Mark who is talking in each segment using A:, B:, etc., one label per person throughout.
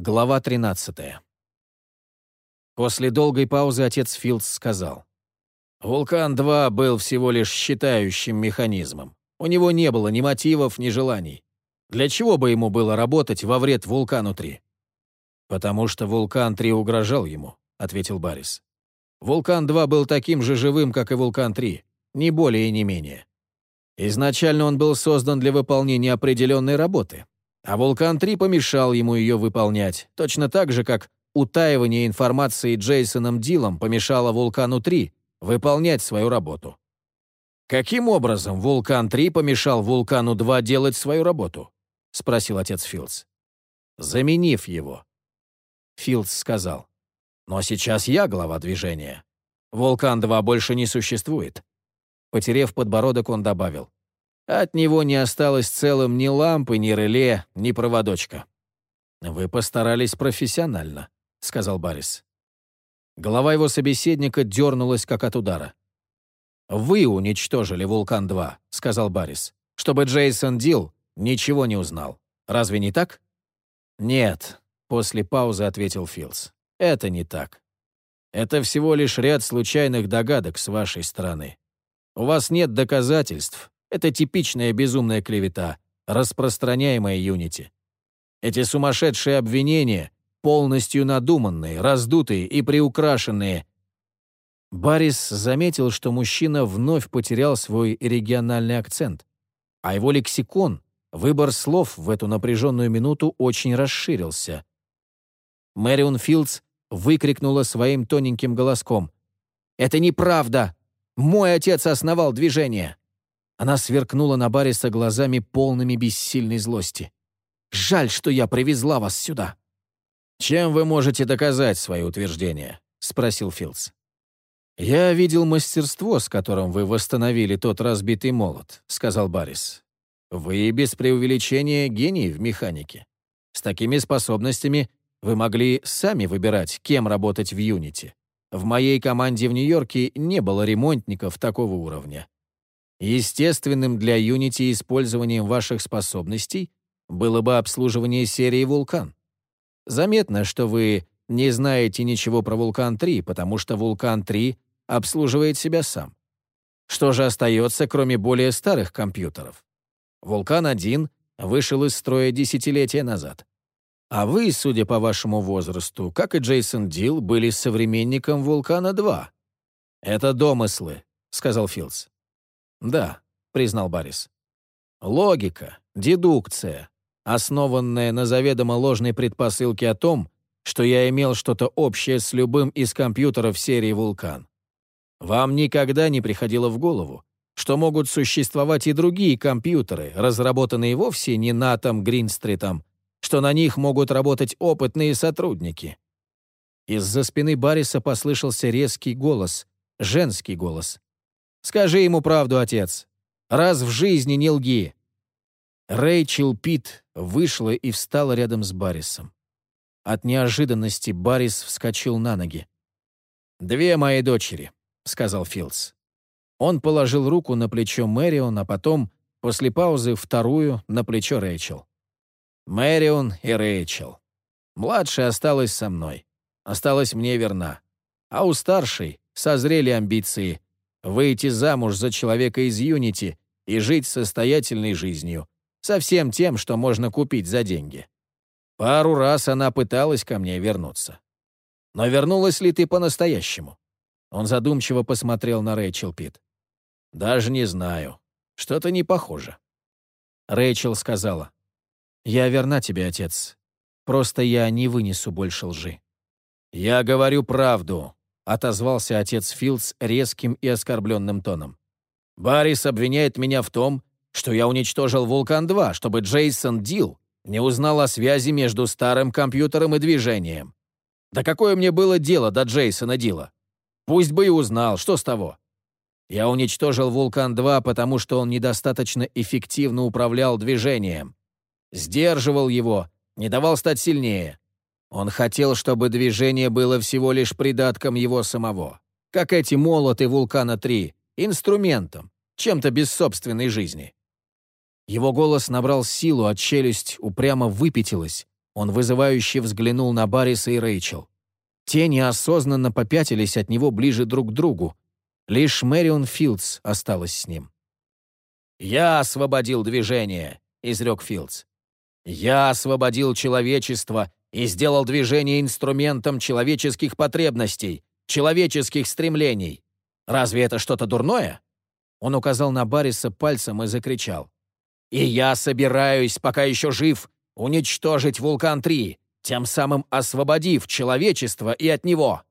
A: Глава 13. После долгой паузы отец Филдс сказал. «Вулкан-2 был всего лишь считающим механизмом. У него не было ни мотивов, ни желаний. Для чего бы ему было работать во вред Вулкану-3?» «Потому что Вулкан-3 угрожал ему», — ответил Баррис. «Вулкан-2 был таким же живым, как и Вулкан-3, ни более и не менее. Изначально он был создан для выполнения определенной работы, а Вулкан-3 помешал ему ее выполнять, точно так же, как утаивание информации Джейсоном Дилом помешало Вулкану-3 выполнять свою работу. «Каким образом Вулкан-3 помешал Вулкану-2 делать свою работу?» — спросил отец Филдс. «Заменив его». Филдс сказал. «Но сейчас я глава движения. Вулкан-2 больше не существует. Потерев подбородок, он добавил. От него не осталось целым ни лампы, ни реле, ни проводочка. «Вы постарались профессионально», — сказал Баррис. Голова его собеседника дернулась, как от удара. «Вы уничтожили «Вулкан-2», — сказал Баррис, «чтобы Джейсон Дил ничего не узнал. Разве не так?» «Нет», — после паузы ответил Филдс. «Это не так. Это всего лишь ряд случайных догадок с вашей стороны. У вас нет доказательств. Это типичная безумная клевета, распространяемая Юнити. Эти сумасшедшие обвинения, полностью надуманные, раздутые и приукрашенные. Баррис заметил, что мужчина вновь потерял свой региональный акцент, а его лексикон, выбор слов в эту напряженную минуту очень расширился. Мэрион Филдс выкрикнула своим тоненьким голоском. «Это неправда! Мой отец основал движение!» Она сверкнула на Барриса глазами полными бессильной злости. «Жаль, что я привезла вас сюда!» «Чем вы можете доказать свои утверждения?» — спросил Филдс. «Я видел мастерство, с которым вы восстановили тот разбитый молот», — сказал Баррис. «Вы без преувеличения гений в механике. С такими способностями вы могли сами выбирать, кем работать в Юнити. В моей команде в Нью-Йорке не было ремонтников такого уровня. Естественным для Unity использованием ваших способностей было бы обслуживание серии «Вулкан». Заметно, что вы не знаете ничего про «Вулкан-3», потому что «Вулкан-3» обслуживает себя сам. Что же остается, кроме более старых компьютеров? «Вулкан-1» вышел из строя десятилетия назад. А вы, судя по вашему возрасту, как и Джейсон Дил, были современником «Вулкана-2». «Это домыслы», — сказал Филдс. «Да», — признал Баррис. «Логика, дедукция, основанная на заведомо ложной предпосылке о том, что я имел что-то общее с любым из компьютеров серии «Вулкан». Вам никогда не приходило в голову, что могут существовать и другие компьютеры, разработанные вовсе не Натом Гринстритом, что на них могут работать опытные сотрудники. Из-за спины Барриса послышался резкий голос, женский голос. «Скажи ему правду, отец. Раз в жизни не лги». Рэйчел Пит вышла и встала рядом с Баррисом. От неожиданности Баррис вскочил на ноги. «Две мои дочери», — сказал Филдс. Он положил руку на плечо Мэрион, а потом, после паузы, вторую на плечо Рэйчел. Мэрион и Рэйчел. Младшая осталась со мной. Осталась мне верна. А у старшей созрели амбиции выйти замуж за человека из Юнити и жить состоятельной жизнью, со всем тем, что можно купить за деньги. Пару раз она пыталась ко мне вернуться. Но вернулась ли ты по-настоящему? Он задумчиво посмотрел на Рэйчел Пит. «Даже не знаю. Что-то не похоже». Рэйчел сказала, «Я верна тебе, отец. Просто я не вынесу больше лжи». «Я говорю правду», — отозвался отец Филдс резким и оскорбленным тоном. «Баррис обвиняет меня в том, что я уничтожил «Вулкан-2», чтобы Джейсон Дил не узнал о связи между старым компьютером и движением. Да какое мне было дело до Джейсона Дила? Пусть бы и узнал, что с того? Я уничтожил «Вулкан-2», потому что он недостаточно эффективно управлял движением сдерживал его, не давал стать сильнее. Он хотел, чтобы движение было всего лишь придатком его самого, как эти молоты Вулкана-3, инструментом, чем-то без собственной жизни. Его голос набрал силу, а челюсть упрямо выпятилась. Он вызывающе взглянул на Барриса и Рэйчел. Те неосознанно попятились от него ближе друг к другу. Лишь Мэрион Филдс осталась с ним. «Я освободил движение», — изрек Филдс. «Я освободил человечество и сделал движение инструментом человеческих потребностей, человеческих стремлений. Разве это что-то дурное?» Он указал на Барриса пальцем и закричал. «И я собираюсь, пока еще жив, уничтожить Вулкан-3, тем самым освободив человечество и от него.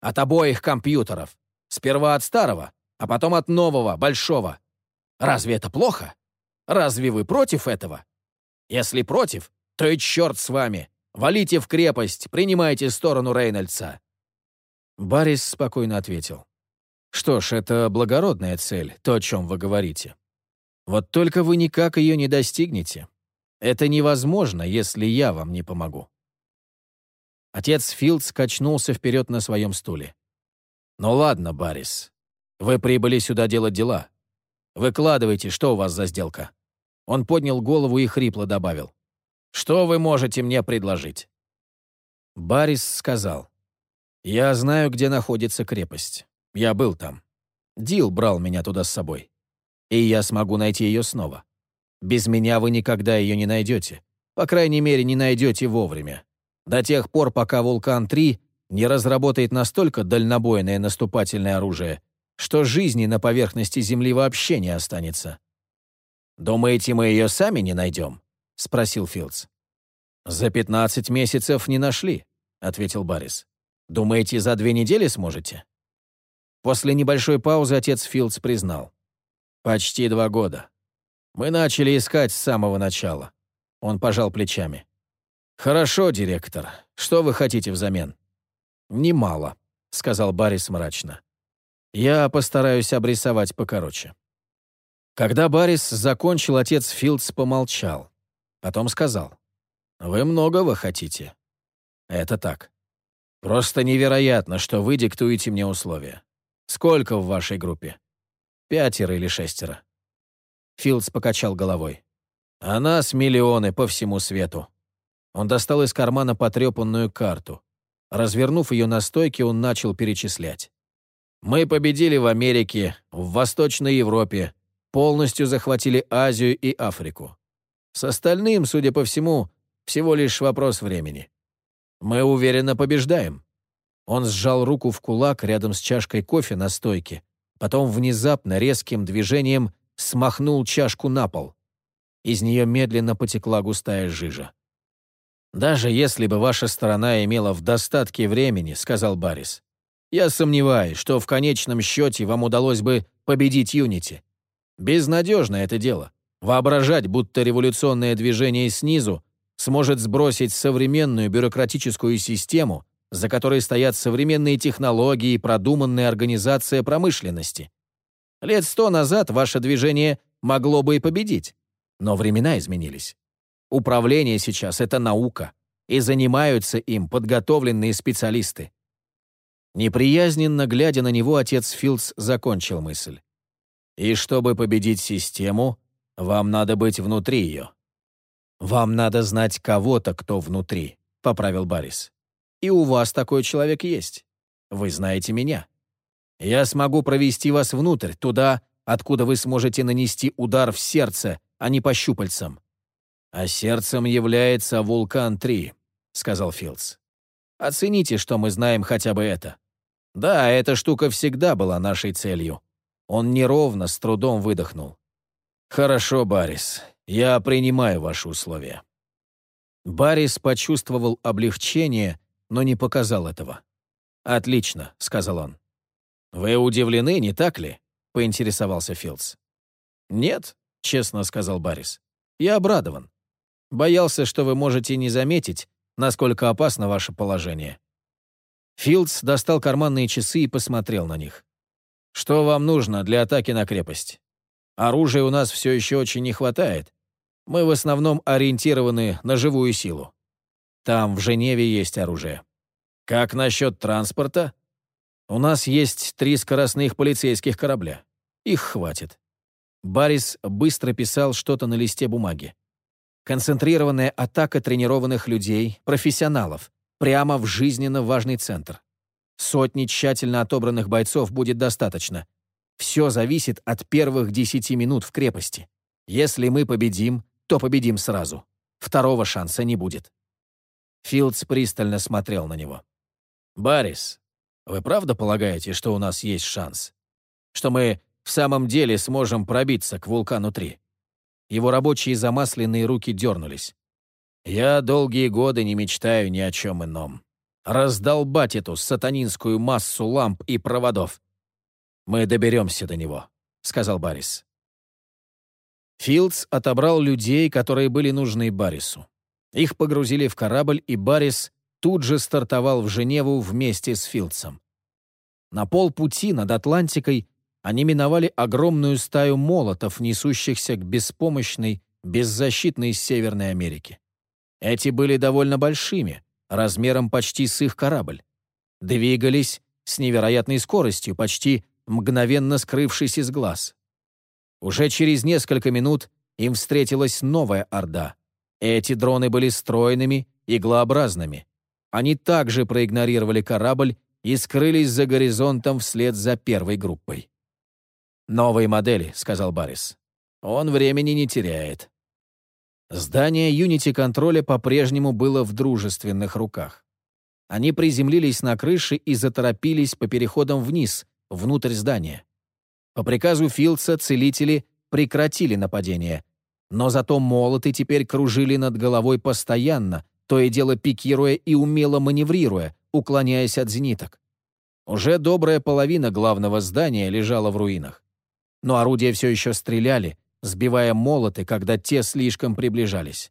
A: От обоих компьютеров. Сперва от старого, а потом от нового, большого. Разве это плохо? Разве вы против этого? Если против, то и черт с вами. Валите в крепость, принимайте сторону Рейнольдса». Баррис спокойно ответил. «Что ж, это благородная цель, то, о чем вы говорите. Вот только вы никак ее не достигнете. Это невозможно, если я вам не помогу». Отец Филдс качнулся вперед на своем стуле. «Ну ладно, Баррис. Вы прибыли сюда делать дела. Выкладывайте, что у вас за сделка». Он поднял голову и хрипло добавил. «Что вы можете мне предложить?» Баррис сказал. «Я знаю, где находится крепость. Я был там. Дил брал меня туда с собой. И я смогу найти ее снова. Без меня вы никогда ее не найдете. По крайней мере, не найдете вовремя. До тех пор, пока «Вулкан-3» не разработает настолько дальнобойное наступательное оружие, что жизни на поверхности Земли вообще не останется. «Думаете, мы ее сами не найдем?» — спросил Филдс. «За 15 месяцев не нашли», — ответил Баррис. «Думаете, за две недели сможете?» После небольшой паузы отец Филдс признал. «Почти два года. Мы начали искать с самого начала». Он пожал плечами. «Хорошо, директор. Что вы хотите взамен?» «Немало», — сказал Баррис мрачно. «Я постараюсь обрисовать покороче». Когда Баррис закончил, отец Филдс помолчал. Потом сказал. «Вы многого хотите». «Это так. Просто невероятно, что вы диктуете мне условия. Сколько в вашей группе? Пятеро или шестеро?» Филдс покачал головой. «А нас миллионы по всему свету. Он достал из кармана потрепанную карту. Развернув ее на стойке, он начал перечислять. «Мы победили в Америке, в Восточной Европе, полностью захватили Азию и Африку. С остальным, судя по всему, всего лишь вопрос времени. Мы уверенно побеждаем». Он сжал руку в кулак рядом с чашкой кофе на стойке, потом внезапно резким движением смахнул чашку на пол. Из нее медленно потекла густая жижа. «Даже если бы ваша сторона имела в достатке времени», — сказал Баррис, «я сомневаюсь, что в конечном счете вам удалось бы победить Юнити. Безнадежно это дело. Воображать, будто революционное движение снизу сможет сбросить современную бюрократическую систему, за которой стоят современные технологии и продуманная организация промышленности. Лет сто назад ваше движение могло бы и победить, но времена изменились. Управление сейчас — это наука, и занимаются им подготовленные специалисты. Неприязненно глядя на него, отец Филдс закончил мысль. «И чтобы победить систему, вам надо быть внутри ее». «Вам надо знать кого-то, кто внутри», — поправил Баррис. «И у вас такой человек есть. Вы знаете меня. Я смогу провести вас внутрь, туда, откуда вы сможете нанести удар в сердце, а не по щупальцам. «А сердцем является Вулкан-3», — сказал Филдс. «Оцените, что мы знаем хотя бы это. Да, эта штука всегда была нашей целью». Он неровно, с трудом выдохнул. «Хорошо, Баррис, я принимаю ваши условия». Баррис почувствовал облегчение, но не показал этого. «Отлично», — сказал он. «Вы удивлены, не так ли?» — поинтересовался Филдс. «Нет», — честно сказал Баррис. «Я обрадован. Боялся, что вы можете не заметить, насколько опасно ваше положение». Филдс достал карманные часы и посмотрел на них. «Что вам нужно для атаки на крепость? Оружия у нас все еще очень не хватает. Мы в основном ориентированы на живую силу. Там, в Женеве, есть оружие. Как насчет транспорта? У нас есть три скоростных полицейских корабля. Их хватит». Баррис быстро писал что-то на листе бумаги. Концентрированная атака тренированных людей, профессионалов, прямо в жизненно важный центр. Сотни тщательно отобранных бойцов будет достаточно. Все зависит от первых десяти минут в крепости. Если мы победим, то победим сразу. Второго шанса не будет. Филдс пристально смотрел на него. «Баррис, вы правда полагаете, что у нас есть шанс? Что мы в самом деле сможем пробиться к вулкану-3?» Его рабочие замасленные руки дернулись. «Я долгие годы не мечтаю ни о чем ином. Раздолбать эту сатанинскую массу ламп и проводов. Мы доберемся до него», — сказал Баррис. Филдс отобрал людей, которые были нужны Баррису. Их погрузили в корабль, и Баррис тут же стартовал в Женеву вместе с Филдсом. На полпути над Атлантикой они миновали огромную стаю молотов, несущихся к беспомощной, беззащитной Северной Америке. Эти были довольно большими, размером почти с их корабль. Двигались с невероятной скоростью, почти мгновенно скрывшись из глаз. Уже через несколько минут им встретилась новая орда. Эти дроны были стройными, иглообразными. Они также проигнорировали корабль и скрылись за горизонтом вслед за первой группой. «Новые модели», — сказал Баррис. «Он времени не теряет». Здание Юнити-контроля по-прежнему было в дружественных руках. Они приземлились на крыше и заторопились по переходам вниз, внутрь здания. По приказу Филдса целители прекратили нападение, но зато молоты теперь кружили над головой постоянно, то и дело пикируя и умело маневрируя, уклоняясь от зениток. Уже добрая половина главного здания лежала в руинах но орудия все еще стреляли, сбивая молоты, когда те слишком приближались.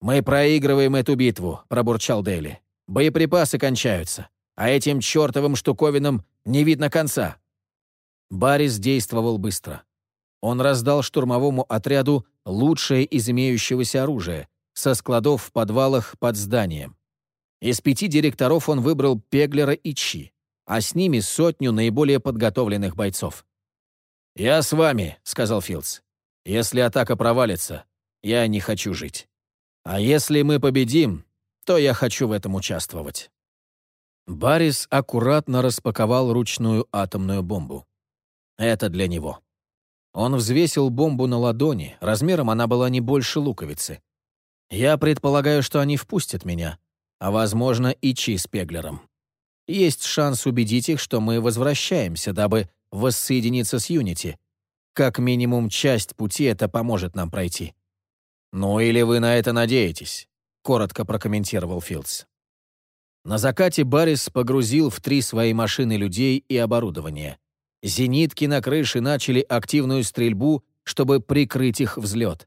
A: «Мы проигрываем эту битву», — пробурчал Дели. «Боеприпасы кончаются, а этим чертовым штуковинам не видно конца». Баррис действовал быстро. Он раздал штурмовому отряду лучшее из имеющегося оружия со складов в подвалах под зданием. Из пяти директоров он выбрал Пеглера и Чи, а с ними сотню наиболее подготовленных бойцов. «Я с вами», — сказал Филдс. «Если атака провалится, я не хочу жить. А если мы победим, то я хочу в этом участвовать». Баррис аккуратно распаковал ручную атомную бомбу. Это для него. Он взвесил бомбу на ладони, размером она была не больше луковицы. Я предполагаю, что они впустят меня, а, возможно, и Чи с Пеглером. Есть шанс убедить их, что мы возвращаемся, дабы воссоединиться с Юнити. Как минимум часть пути это поможет нам пройти. «Ну или вы на это надеетесь?» — коротко прокомментировал Филдс. На закате Баррис погрузил в три свои машины людей и оборудование. Зенитки на крыше начали активную стрельбу, чтобы прикрыть их взлет.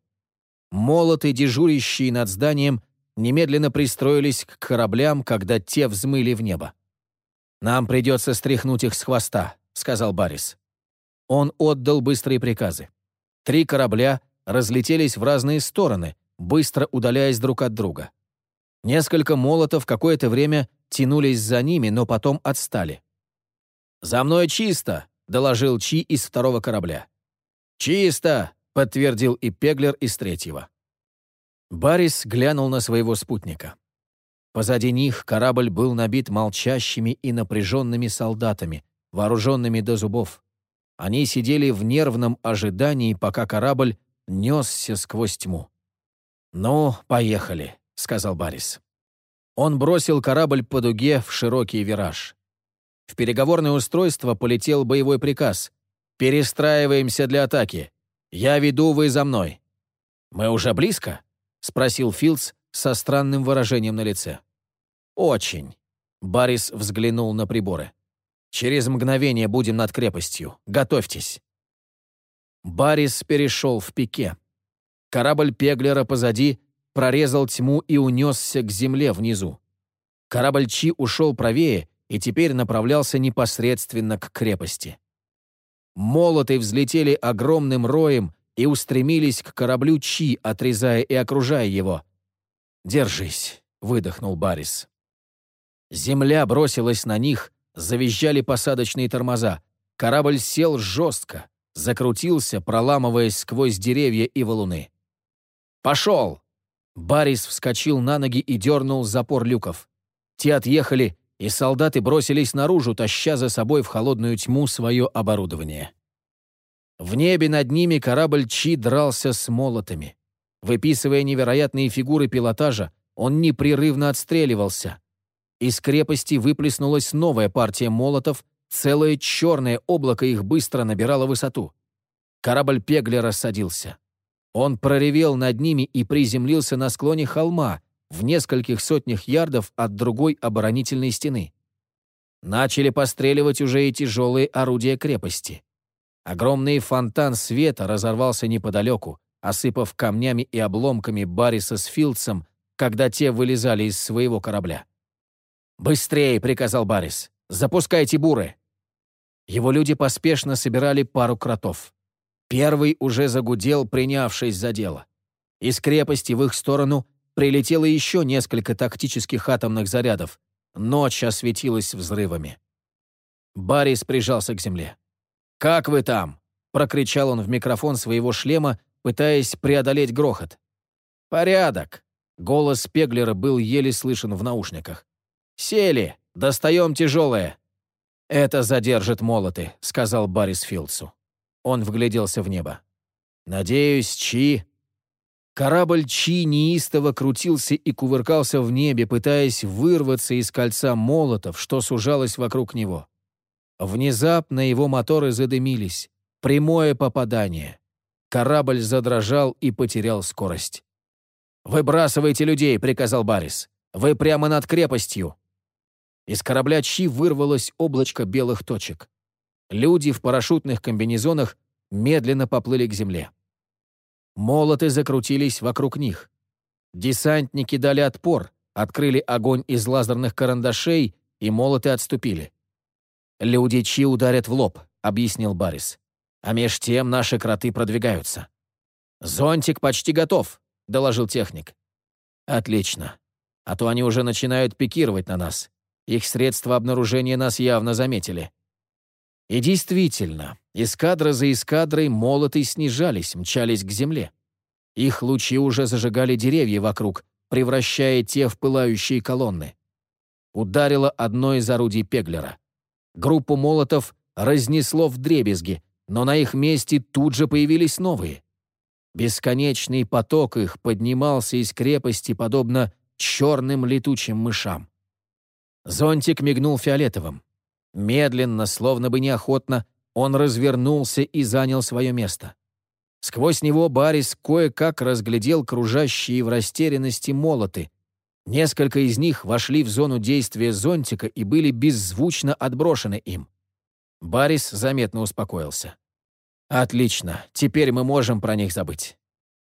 A: Молоты, дежурящие над зданием, немедленно пристроились к кораблям, когда те взмыли в небо. «Нам придется стряхнуть их с хвоста», сказал Баррис. Он отдал быстрые приказы. Три корабля разлетелись в разные стороны, быстро удаляясь друг от друга. Несколько молотов какое-то время тянулись за ними, но потом отстали. «За мной чисто!» — доложил Чи из второго корабля. «Чисто!» — подтвердил и Пеглер из третьего. Баррис глянул на своего спутника. Позади них корабль был набит молчащими и напряженными солдатами, вооруженными до зубов. Они сидели в нервном ожидании, пока корабль несся сквозь тьму. «Ну, поехали», — сказал Баррис. Он бросил корабль по дуге в широкий вираж. В переговорное устройство полетел боевой приказ. «Перестраиваемся для атаки. Я веду, вы за мной». «Мы уже близко?» — спросил Филдс со странным выражением на лице. «Очень». Баррис взглянул на приборы. Через мгновение будем над крепостью. Готовьтесь». Баррис перешел в пике. Корабль Пеглера позади прорезал тьму и унесся к земле внизу. Корабль Чи ушел правее и теперь направлялся непосредственно к крепости. Молоты взлетели огромным роем и устремились к кораблю Чи, отрезая и окружая его. «Держись», — выдохнул Баррис. Земля бросилась на них, завизжали посадочные тормоза. Корабль сел жестко, закрутился, проламываясь сквозь деревья и валуны. Пошел!» Барис вскочил на ноги и дернул запор люков. Те отъехали, и солдаты бросились наружу, таща за собой в холодную тьму свое оборудование. В небе над ними корабль Чи дрался с молотами. Выписывая невероятные фигуры пилотажа, он непрерывно отстреливался. Из крепости выплеснулась новая партия молотов, целое черное облако их быстро набирало высоту. Корабль Пеглера садился. Он проревел над ними и приземлился на склоне холма, в нескольких сотнях ярдов от другой оборонительной стены. Начали постреливать уже и тяжелые орудия крепости. Огромный фонтан света разорвался неподалеку, осыпав камнями и обломками Барриса с Филдсом, когда те вылезали из своего корабля. «Быстрее!» — приказал Баррис. «Запускайте буры!» Его люди поспешно собирали пару кротов. Первый уже загудел, принявшись за дело. Из крепости в их сторону прилетело еще несколько тактических атомных зарядов. Ночь осветилась взрывами. Баррис прижался к земле. «Как вы там?» — прокричал он в микрофон своего шлема, пытаясь преодолеть грохот. «Порядок!» — голос Пеглера был еле слышен в наушниках. «Сели! Достаем тяжелое!» «Это задержит молоты», — сказал Баррис Филдсу. Он вгляделся в небо. «Надеюсь, Чи...» Корабль Чи неистово крутился и кувыркался в небе, пытаясь вырваться из кольца молотов, что сужалось вокруг него. Внезапно его моторы задымились. Прямое попадание. Корабль задрожал и потерял скорость. «Выбрасывайте людей», — приказал Баррис. «Вы прямо над крепостью». Из корабля Чи вырвалось облачко белых точек. Люди в парашютных комбинезонах медленно поплыли к земле. Молоты закрутились вокруг них. Десантники дали отпор, открыли огонь из лазерных карандашей, и молоты отступили. «Люди Чи ударят в лоб», — объяснил Баррис. «А меж тем наши кроты продвигаются». «Зонтик почти готов», — доложил техник. «Отлично. А то они уже начинают пикировать на нас. Их средства обнаружения нас явно заметили». И действительно, эскадра за эскадрой молоты снижались, мчались к земле. Их лучи уже зажигали деревья вокруг, превращая те в пылающие колонны. Ударило одно из орудий Пеглера. Группу молотов разнесло в дребезги, но на их месте тут же появились новые. Бесконечный поток их поднимался из крепости, подобно черным летучим мышам. Зонтик мигнул фиолетовым. Медленно, словно бы неохотно, он развернулся и занял свое место. Сквозь него Барис кое-как разглядел кружащие в растерянности молоты. Несколько из них вошли в зону действия зонтика и были беззвучно отброшены им. Барис заметно успокоился. «Отлично, теперь мы можем про них забыть».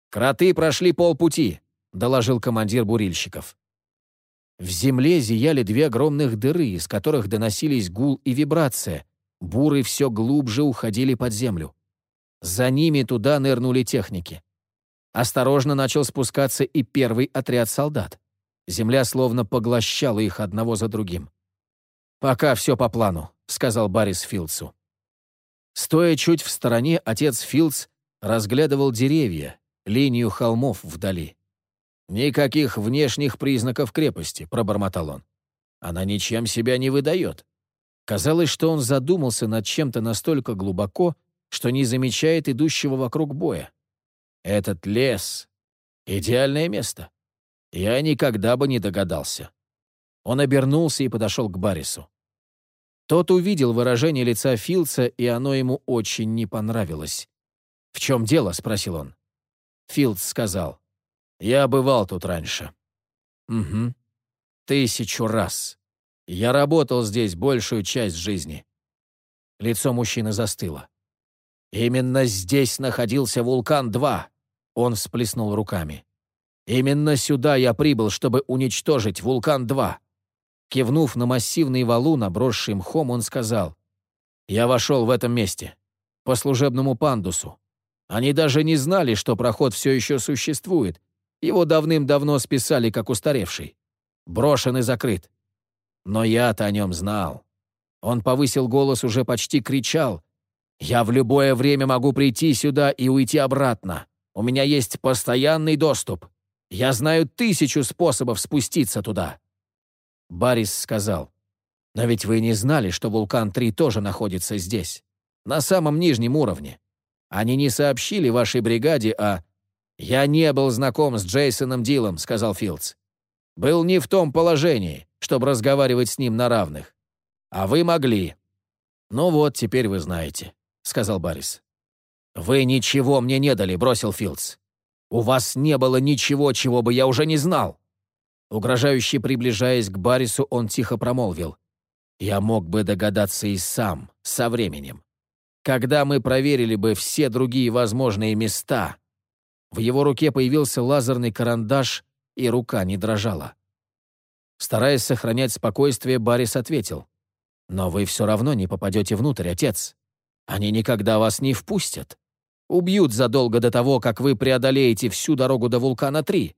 A: «Кроты прошли полпути», — доложил командир бурильщиков. В земле зияли две огромных дыры, из которых доносились гул и вибрация. Буры все глубже уходили под землю. За ними туда нырнули техники. Осторожно начал спускаться и первый отряд солдат. Земля словно поглощала их одного за другим. «Пока все по плану», — сказал Баррис Филдсу. Стоя чуть в стороне, отец Филдс разглядывал деревья, линию холмов вдали. «Никаких внешних признаков крепости», — пробормотал он. «Она ничем себя не выдает». Казалось, что он задумался над чем-то настолько глубоко, что не замечает идущего вокруг боя. «Этот лес — идеальное место. Я никогда бы не догадался». Он обернулся и подошел к Баррису. Тот увидел выражение лица Филдса, и оно ему очень не понравилось. «В чем дело?» — спросил он. Филдс сказал. Я бывал тут раньше. Угу. Тысячу раз. Я работал здесь большую часть жизни. Лицо мужчины застыло. Именно здесь находился Вулкан-2. Он всплеснул руками. Именно сюда я прибыл, чтобы уничтожить Вулкан-2. Кивнув на массивный валун, обросший мхом, он сказал. Я вошел в этом месте. По служебному пандусу. Они даже не знали, что проход все еще существует, его давным-давно списали как устаревший. Брошен и закрыт. Но я-то о нем знал. Он повысил голос, уже почти кричал. «Я в любое время могу прийти сюда и уйти обратно. У меня есть постоянный доступ. Я знаю тысячу способов спуститься туда». Барис сказал, «Но ведь вы не знали, что Вулкан-3 тоже находится здесь, на самом нижнем уровне. Они не сообщили вашей бригаде о...» «Я не был знаком с Джейсоном Дилом», — сказал Филдс. «Был не в том положении, чтобы разговаривать с ним на равных. А вы могли». «Ну вот, теперь вы знаете», — сказал Баррис. «Вы ничего мне не дали», — бросил Филдс. «У вас не было ничего, чего бы я уже не знал». Угрожающе приближаясь к Баррису, он тихо промолвил. «Я мог бы догадаться и сам, со временем. Когда мы проверили бы все другие возможные места...» В его руке появился лазерный карандаш, и рука не дрожала. Стараясь сохранять спокойствие, Баррис ответил. «Но вы все равно не попадете внутрь, отец. Они никогда вас не впустят. Убьют задолго до того, как вы преодолеете всю дорогу до Вулкана-3.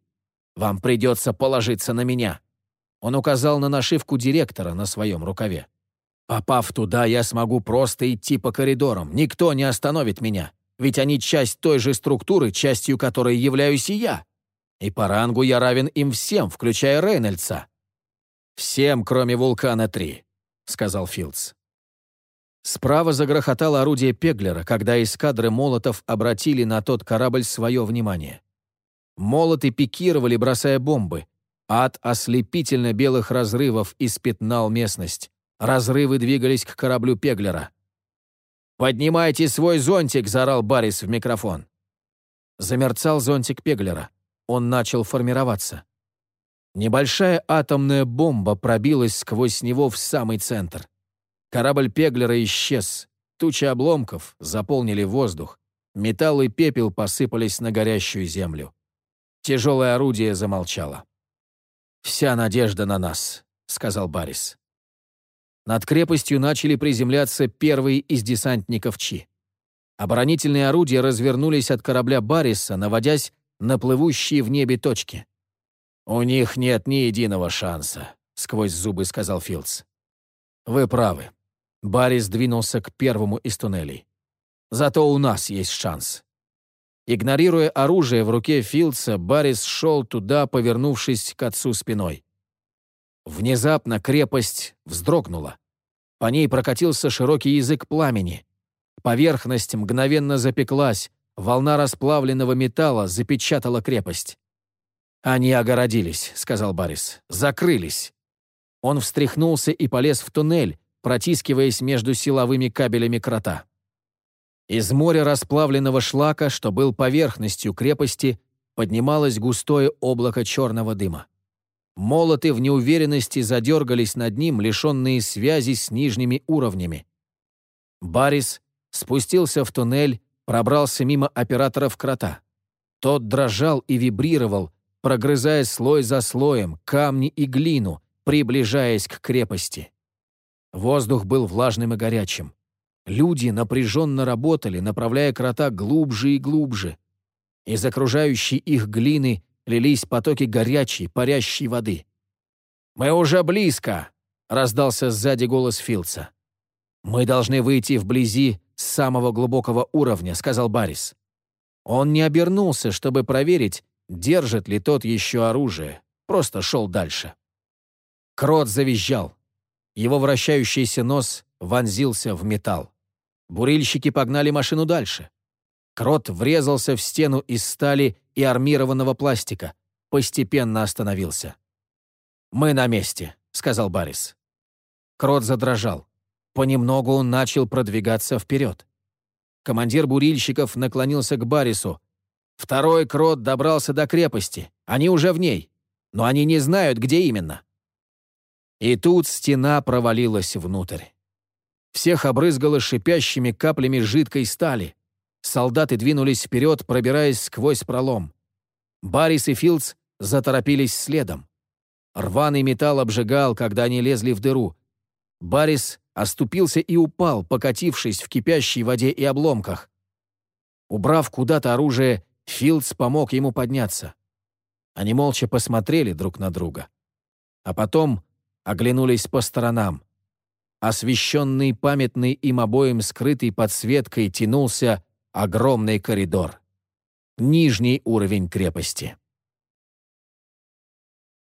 A: Вам придется положиться на меня». Он указал на нашивку директора на своем рукаве. «Попав туда, я смогу просто идти по коридорам. Никто не остановит меня, ведь они часть той же структуры, частью которой являюсь и я. И по рангу я равен им всем, включая Рейнольдса». «Всем, кроме Вулкана-3», — сказал Филдс. Справа загрохотало орудие Пеглера, когда эскадры молотов обратили на тот корабль свое внимание. Молоты пикировали, бросая бомбы. Ад ослепительно белых разрывов испятнал местность. Разрывы двигались к кораблю Пеглера. «Поднимайте свой зонтик!» — заорал Баррис в микрофон. Замерцал зонтик Пеглера. Он начал формироваться. Небольшая атомная бомба пробилась сквозь него в самый центр. Корабль Пеглера исчез. Тучи обломков заполнили воздух. Металл и пепел посыпались на горящую землю. Тяжелое орудие замолчало. «Вся надежда на нас», — сказал Баррис. Над крепостью начали приземляться первые из десантников Чи. Оборонительные орудия развернулись от корабля Барриса, наводясь на плывущие в небе точки. «У них нет ни единого шанса», — сквозь зубы сказал Филдс. «Вы правы. Барри сдвинулся к первому из туннелей. «Зато у нас есть шанс». Игнорируя оружие в руке Филдса, Баррис шел туда, повернувшись к отцу спиной. Внезапно крепость вздрогнула. По ней прокатился широкий язык пламени. Поверхность мгновенно запеклась, волна расплавленного металла запечатала крепость. «Они огородились», — сказал Баррис. «Закрылись». Он встряхнулся и полез в туннель, протискиваясь между силовыми кабелями крота. Из моря расплавленного шлака, что был поверхностью крепости, поднималось густое облако черного дыма. Молоты в неуверенности задергались над ним, лишенные связи с нижними уровнями. Барис спустился в туннель, пробрался мимо операторов крота. Тот дрожал и вибрировал, прогрызая слой за слоем камни и глину, приближаясь к крепости. Воздух был влажным и горячим. Люди напряженно работали, направляя крота глубже и глубже. Из окружающей их глины лились потоки горячей, парящей воды. «Мы уже близко!» — раздался сзади голос Филдса. «Мы должны выйти вблизи с самого глубокого уровня», — сказал Баррис. Он не обернулся, чтобы проверить, держит ли тот еще оружие, просто шел дальше. Крот завизжал. Его вращающийся нос вонзился в металл. Бурильщики погнали машину дальше. Крот врезался в стену из стали и армированного пластика. Постепенно остановился. «Мы на месте», — сказал Баррис. Крот задрожал. Понемногу он начал продвигаться вперед. Командир бурильщиков наклонился к Баррису. «Второй крот добрался до крепости. Они уже в ней. Но они не знают, где именно. И тут стена провалилась внутрь. Всех обрызгало шипящими каплями жидкой стали. Солдаты двинулись вперед, пробираясь сквозь пролом. Баррис и Филдс заторопились следом. Рваный металл обжигал, когда они лезли в дыру. Баррис оступился и упал, покатившись в кипящей воде и обломках. Убрав куда-то оружие, Филдс помог ему подняться. Они молча посмотрели друг на друга. А потом оглянулись по сторонам. Освещенный памятный им обоим скрытой подсветкой тянулся огромный коридор. нижний уровень крепости.